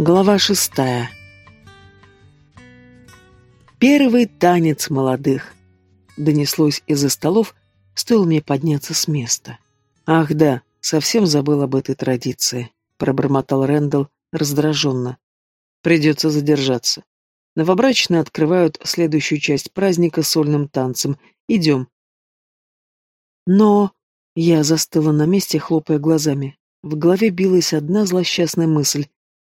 Глава шестая. Первый танец молодых. Донеслось из-за столов, стоило мне подняться с места. Ах да, совсем забыл об этой традиции, пробормотал Рэндалл раздраженно. Придется задержаться. Новобрачные открывают следующую часть праздника сольным танцем. Идем. Но... Я застыла на месте, хлопая глазами. В голове билась одна злосчастная мысль.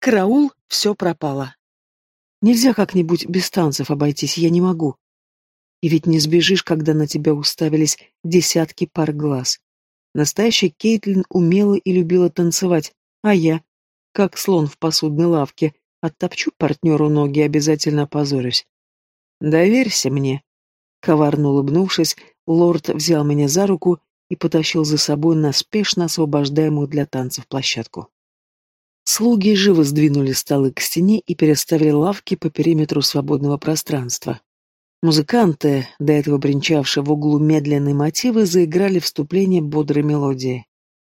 Караул, все пропало. Нельзя как-нибудь без танцев обойтись, я не могу. И ведь не сбежишь, когда на тебя уставились десятки пар глаз. Настоящая Кейтлин умела и любила танцевать, а я, как слон в посудной лавке, оттопчу партнеру ноги и обязательно опозорюсь. «Доверься мне», — коварно улыбнувшись, лорд взял меня за руку и потащил за собой на спешно освобождаемую для танцев площадку. Слуги живо сдвинули столы к стене и переставили лавки по периметру свободного пространства. Музыканты, до этого бренчавшие в углу медленные мотивы, заиграли вступление бодрой мелодии.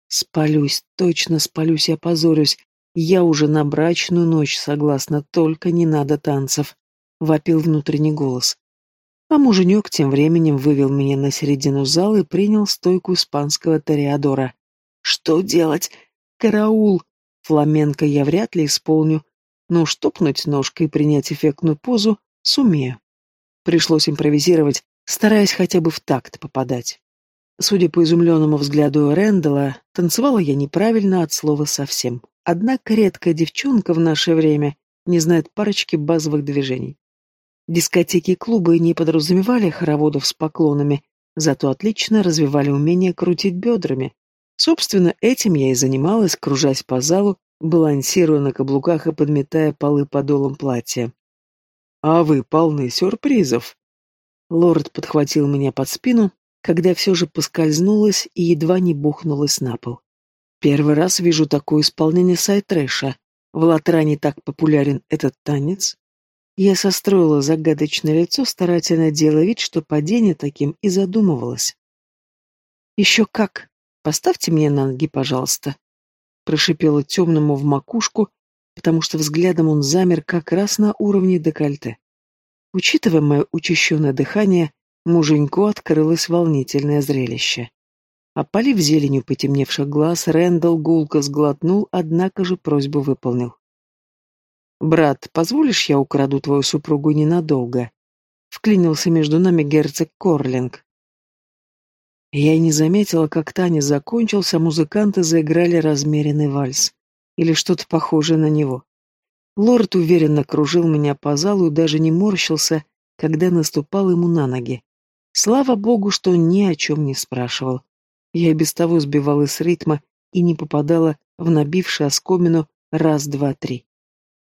«Спалюсь, точно спалюсь и опозорюсь. Я уже на брачную ночь согласна, только не надо танцев», — вопил внутренний голос. А муженек тем временем вывел меня на середину зала и принял стойку испанского тореадора. «Что делать? Караул!» Фламенко я вряд ли исполню, но штопнуть ножкой и принять эффектную позу сумею. Пришлось импровизировать, стараясь хотя бы в такт попадать. Судя по изумленному взгляду Рэндала, танцевала я неправильно от слова совсем. Однако редкая девчонка в наше время не знает парочки базовых движений. Дискотеки и клубы не подразумевали хороводов с поклонами, зато отлично развивали умение крутить бедрами, Собственно, этим я и занималась, кружась по залу, балансируя на каблуках и подметая полы подолом платья. «А вы полны сюрпризов!» Лорд подхватил меня под спину, когда все же поскользнулась и едва не бухнулась на пол. Первый раз вижу такое исполнение сайт-трэша. В Латране так популярен этот танец. Я состроила загадочное лицо, старательно делая вид, что падение таким и задумывалось. Еще как Поставьте меня на ноги, пожалуйста. Прошипела темному в макушку, потому что взглядом он замер как раз на уровне декольте. Учитывая мое учащенное дыхание, муженьку открылось волнительное зрелище. Опалив зеленью потемневших глаз, Рэндалл гулко сглотнул, однако же просьбу выполнил. «Брат, позволишь, я украду твою супругу ненадолго?» Вклинился между нами герцог Корлинг. Я и не заметила, как танец закончился, музыканты заиграли размеренный вальс. Или что-то похожее на него. Лорд уверенно кружил меня по залу и даже не морщился, когда наступал ему на ноги. Слава богу, что ни о чем не спрашивал. Я и без того сбивалась с ритма и не попадала в набивший оскомину раз, два, три.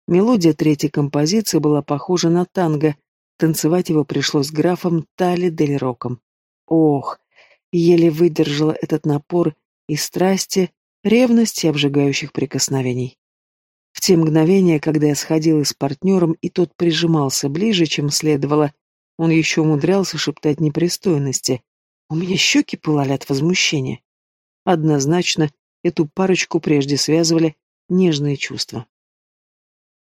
Мелодия третьей композиции была похожа на танго. Танцевать его пришлось графом Тали Дель Роком. Ох, еле выдержала этот напор и страсти, ревности обжигающих прикосновений. В те мгновения, когда я сходила с партнером, и тот прижимался ближе, чем следовало, он еще умудрялся шептать непристойности. У меня щеки пылали от возмущения. Однозначно, эту парочку прежде связывали нежные чувства.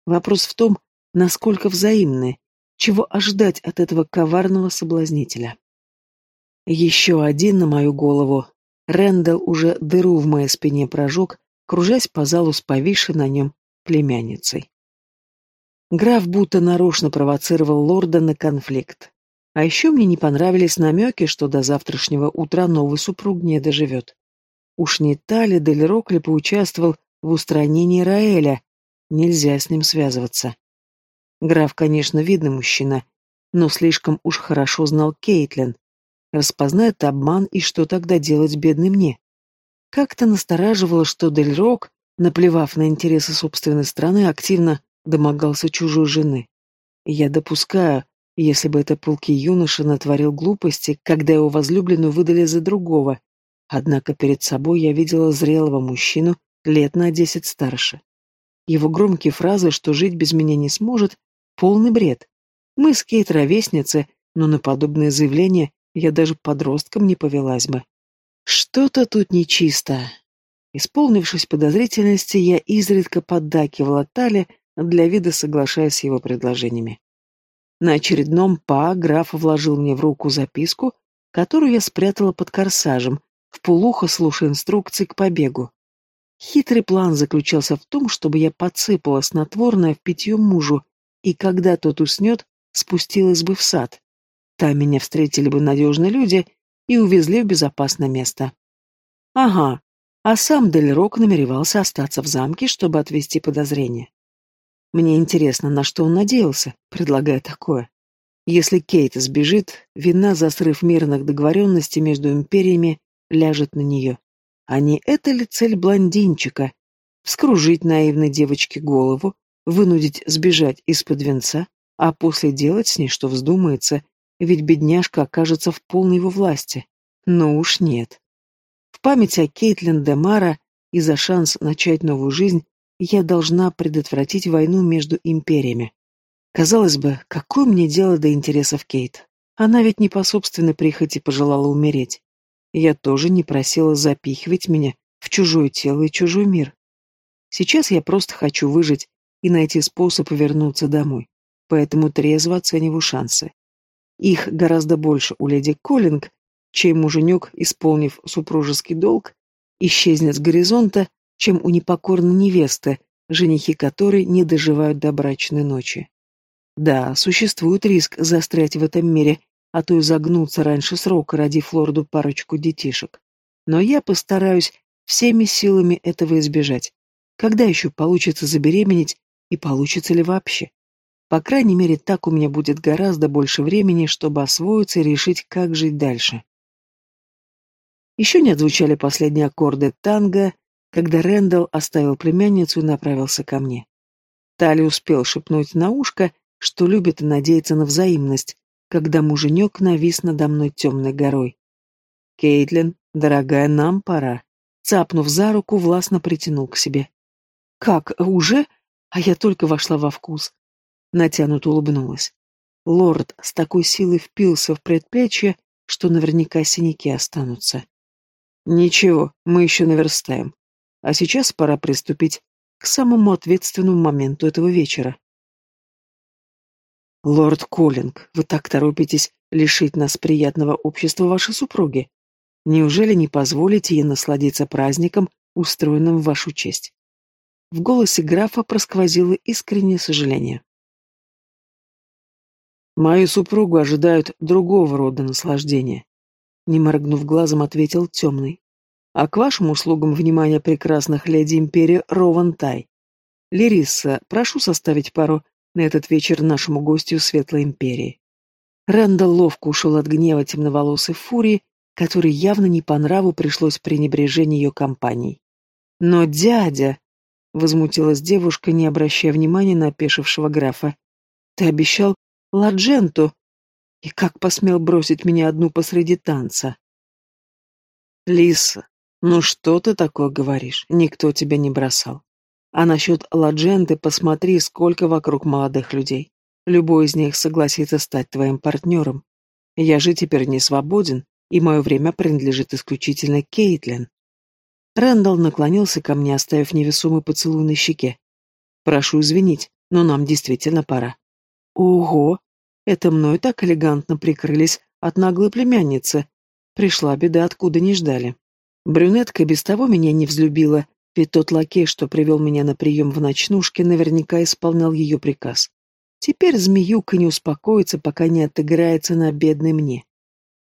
Вопрос в том, насколько взаимны, чего ожидать от этого коварного соблазнителя. Еще один на мою голову. Рэндалл уже дыру в моей спине прожег, кружась по залу с повисшей на нем племянницей. Граф будто нарочно провоцировал лорда на конфликт. А еще мне не понравились намеки, что до завтрашнего утра новый супруг не доживет. Уж не Тали Дель Рокли поучаствовал в устранении Раэля. Нельзя с ним связываться. Граф, конечно, видный мужчина, но слишком уж хорошо знал Кейтлин, распознает обман и что тогда делать бедной мне. Как-то настораживало, что Дель Рок, наплевав на интересы собственной страны, активно домогался чужой жены. Я допускаю, если бы это пылкий юноша натворил глупости, когда его возлюбленную выдали за другого. Однако перед собой я видела зрелого мужчину, лет на десять старше. Его громкие фразы, что жить без меня не сможет, полный бред. Мы с Кейт ровесницы, но на подобное заявление я даже подростком не повелась бы. Что-то тут нечисто. Исполнившись подозрительности, я изредка поддакивала Тале, для вида соглашаясь с его предложениями. На очередном па граф вложил мне в руку записку, которую я спрятала под корсажем, в полухо слушая инструкции к побегу. Хитрый план заключался в том, чтобы я подсыпала снотворное в питье мужу, и когда тот уснет, спустилась бы в сад. Там меня встретили бы надежные люди и увезли в безопасное место. Ага, а сам Дель Рок намеревался остаться в замке, чтобы отвести подозрения. Мне интересно, на что он надеялся, предлагая такое. Если Кейт сбежит, вина за срыв мирных договоренностей между империями ляжет на нее. А не это ли цель блондинчика? Вскружить наивной девочке голову, вынудить сбежать из-под венца, а после делать с ней, что вздумается, ведь бедняжка окажется в полной его власти. Но уж нет. В память о Кейтлин де Мара и за шанс начать новую жизнь я должна предотвратить войну между империями. Казалось бы, какое мне дело до интересов Кейт? Она ведь не по собственной прихоти пожелала умереть. Я тоже не просила запихивать меня в чужое тело и чужой мир. Сейчас я просто хочу выжить и найти способ вернуться домой, поэтому трезво оцениваю шансы. Их гораздо больше у леди Коллинг, чей муженек, исполнив супружеский долг, исчезнет с горизонта, чем у непокорной невесты, женихи которой не доживают до брачной ночи. Да, существует риск застрять в этом мире, а то и загнуться раньше срока, родив лорду парочку детишек. Но я постараюсь всеми силами этого избежать. Когда еще получится забеременеть, и получится ли вообще? По крайней мере, так у меня будет гораздо больше времени, чтобы освоиться и решить, как жить дальше. Еще не отзвучали последние аккорды танго, когда Рэндалл оставил племянницу и направился ко мне. Тали успел шепнуть на ушко, что любит и надеется на взаимность, когда муженек навис надо мной темной горой. «Кейтлин, дорогая, нам пора», цапнув за руку, властно притянул к себе. «Как, уже? А я только вошла во вкус». Натянуто улыбнулась. Лорд с такой силой впился в предплечье, что наверняка синяки останутся. «Ничего, мы еще наверстаем. А сейчас пора приступить к самому ответственному моменту этого вечера. Лорд Коллинг, вы так торопитесь лишить нас приятного общества вашей супруги. Неужели не позволите ей насладиться праздником, устроенным в вашу честь? В голосе графа просквозило искреннее сожаление. Мою супругу ожидают другого рода наслаждения. Не моргнув глазом, ответил темный. А к вашим услугам внимание прекрасных леди империи Ровантай. Лириса, прошу составить пару на этот вечер нашему гостю Светлой Империи. Рэндалл ловко ушел от гнева темноволосой фурии, которой явно не по нраву пришлось пренебрежение ее компанией. «Но дядя!» — возмутилась девушка, не обращая внимания на опешившего графа. «Ты обещал Ладженту, и как посмел бросить меня одну посреди танца?» «Лиса, «Ну что ты такое говоришь? Никто тебя не бросал. А насчет Ладженты посмотри, сколько вокруг молодых людей. Любой из них согласится стать твоим партнером. Я же теперь не свободен, и мое время принадлежит исключительно Кейтлин». Рэндалл наклонился ко мне, оставив невесомый поцелуй на щеке. «Прошу извинить, но нам действительно пора». «Ого! Это мной так элегантно прикрылись от наглой племянницы. Пришла беда, откуда не ждали». Брюнетка без того меня не взлюбила, ведь тот лакей, что привел меня на прием в ночнушке, наверняка исполнял ее приказ. Теперь змеюка не успокоится, пока не отыграется на бедной мне.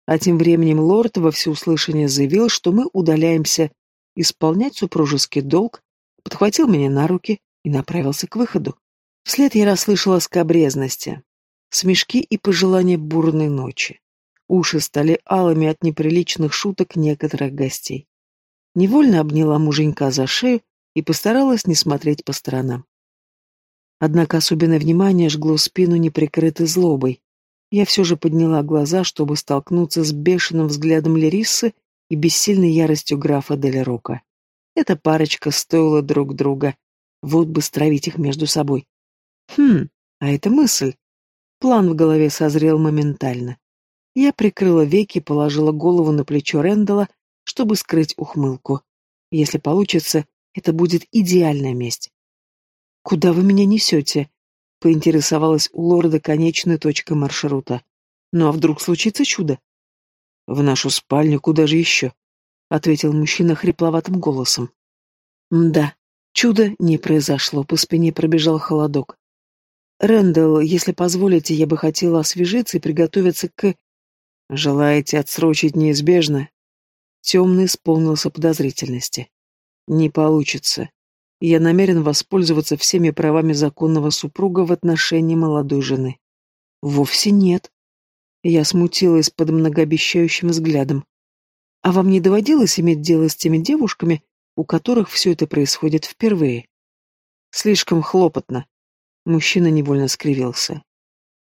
А тем временем лорд во всеуслышание заявил, что мы удаляемся исполнять супружеский долг, подхватил меня на руки и направился к выходу. Вслед я расслышала скобрезности, смешки и пожелания бурной ночи. Уши стали алыми от неприличных шуток некоторых гостей. Невольно обняла муженька за шею и постаралась не смотреть по сторонам. Однако особенное внимание жгло спину неприкрытой злобой. Я все же подняла глаза, чтобы столкнуться с бешеным взглядом Лериссы и бессильной яростью графа Дель Рока. Эта парочка стоила друг друга. Вот бы стравить их между собой. Хм, а это мысль. План в голове созрел моментально. Я прикрыла веки и положила голову на плечо Рэндала, чтобы скрыть ухмылку. Если получится, это будет идеальная месть. «Куда вы меня несете?» — поинтересовалась у лорда конечной точкой маршрута. «Ну а вдруг случится чудо?» «В нашу спальню, куда же еще?» — ответил мужчина хрипловатым голосом. «Да, чудо не произошло, по спине пробежал холодок. Рэндалл, если позволите, я бы хотела освежиться и приготовиться к... Желаете отсрочить неизбежно? Темный исполнился подозрительности. Не получится. Я намерен воспользоваться всеми правами законного супруга в отношении молодой жены. Вовсе нет. Я смутилась под многообещающим взглядом. А вам не доводилось иметь дело с теми девушками, у которых все это происходит впервые? Слишком хлопотно. Мужчина невольно скривился.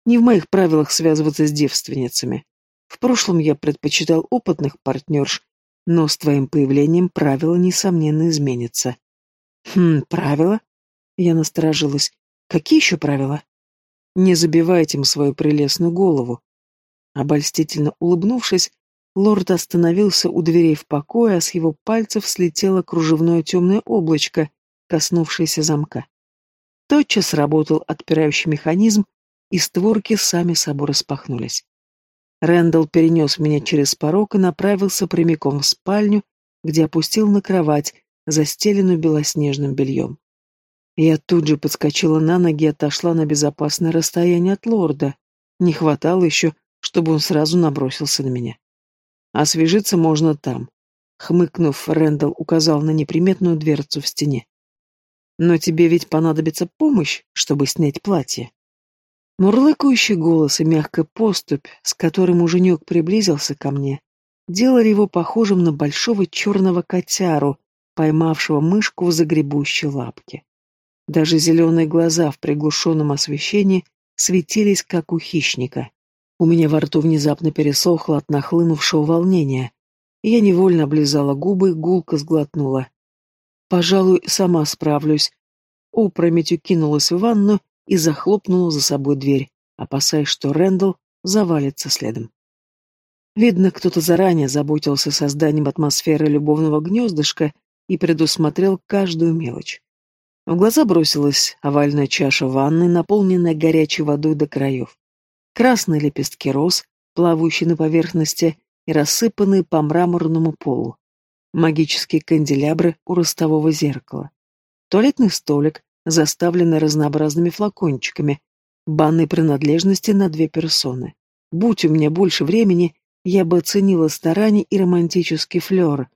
Не в моих правилах связываться с девственницами. В прошлом я предпочитал опытных партнерш, но с твоим появлением правила, несомненно, изменятся. Хм, правила? Я насторожилась. Какие еще правила? Не забивайте им свою прелестную голову. Обольстительно улыбнувшись, лорд остановился у дверей в покое, а с его пальцев слетело кружевное темное облачко, коснувшееся замка. Тотчас работал отпирающий механизм, и створки сами собой распахнулись. Рэндалл перенес меня через порог и направился прямиком в спальню, где опустил на кровать, застеленную белоснежным бельем. Я тут же подскочила на ноги и отошла на безопасное расстояние от лорда. Не хватало еще, чтобы он сразу набросился на меня. Освежиться можно там. Хмыкнув, Рэндалл указал на неприметную дверцу в стене. Но тебе ведь понадобится помощь, чтобы снять платье. Мурлыкающий голос и мягкая поступь, с которым муженек приблизился ко мне, делали его похожим на большого черного котяру, поймавшего мышку в загребущей лапке. Даже зеленые глаза в приглушенном освещении светились, как у хищника. У меня во рту внезапно пересохло от нахлынувшего волнения. Я невольно облизала губы, гулко сглотнула. Пожалуй, сама справлюсь. Опрометью кинулась в ванну и захлопнула за собой дверь, опасаясь, что Рэндалл завалится следом. Видно, кто-то заранее заботился созданием атмосферы любовного гнездышка и предусмотрел каждую мелочь. В глаза бросилась овальная чаша ванны, наполненная горячей водой до краев. Красные лепестки роз, плавающие на поверхности и рассыпанные по мраморному полу магические канделябры у ростового зеркала, туалетный столик, заставленный разнообразными флакончиками, банные принадлежности на две персоны. Будь у меня больше времени, я бы оценила старание и романтический флер.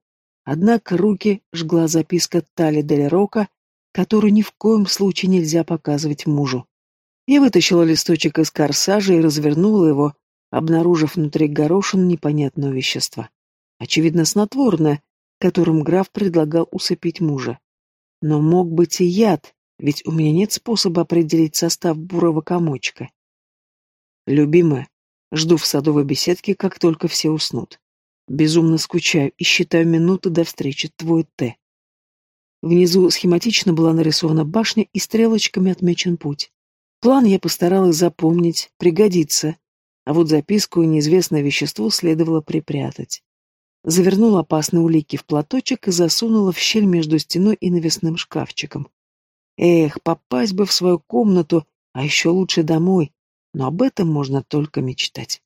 Однако руки жгла записка Тали Дель Рока, которую ни в коем случае нельзя показывать мужу. Я вытащила листочек из корсажа и развернула его, обнаружив внутри горошин непонятного вещества. Очевидно, снотворное, которым граф предлагал усыпить мужа. Но мог быть и яд, ведь у меня нет способа определить состав бурого комочка. Любимая, жду в садовой беседке, как только все уснут. Безумно скучаю и считаю минуты до встречи твой Т. Внизу схематично была нарисована башня и стрелочками отмечен путь. План я постаралась запомнить, пригодится, а вот записку и неизвестное вещество следовало припрятать завернула опасные улики в платочек и засунула в щель между стеной и навесным шкафчиком. Эх, попасть бы в свою комнату, а еще лучше домой, но об этом можно только мечтать.